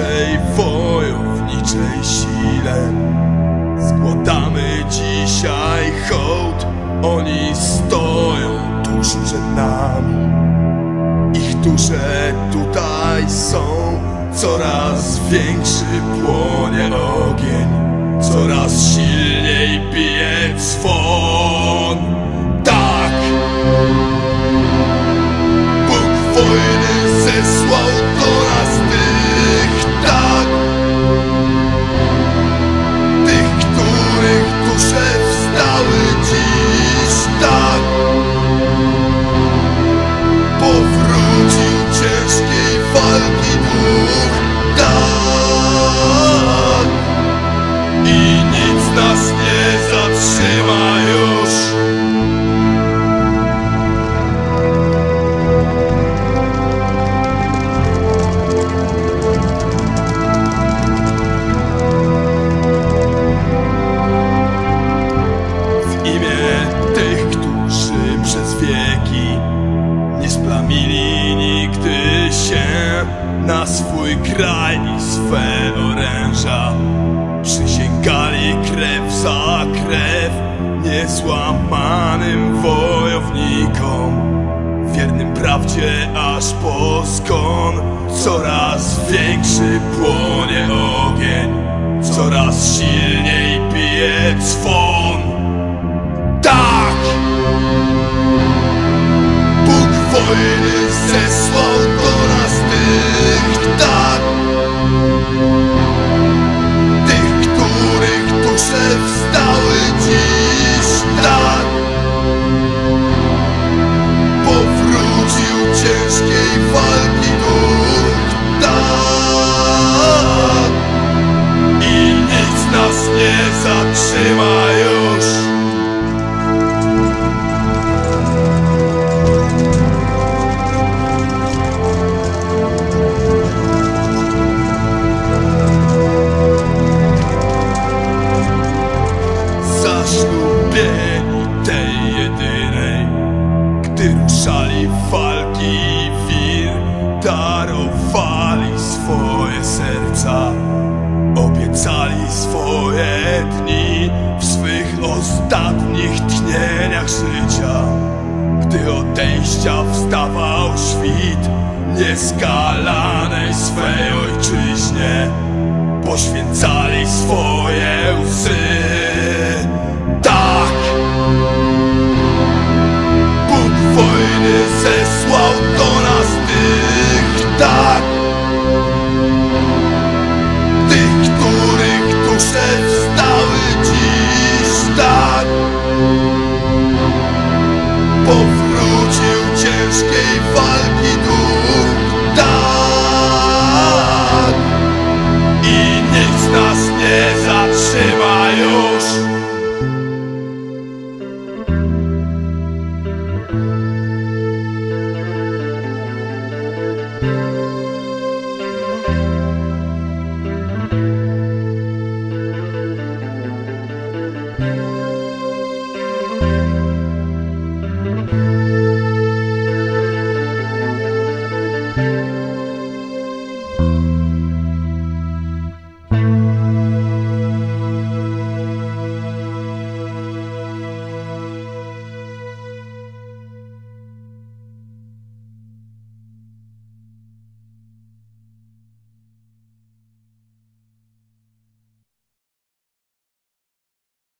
naszej wojowniczej sile. Składamy dzisiaj hołd, oni stoją tuż przed nami. Ich dusze tutaj są, coraz większy płonie ogień, coraz silniej bije dzwon. Tak! Bóg wojny na swój kraj i swe oręża. Przysięgali krew za krew niezłamanym wojownikom. Wiernym prawdzie aż po skon Coraz większy płonie ogień Coraz silniej bije dzwon ostatnich tchnieniach życia. Gdy odejścia wstawał świt Nieskalanej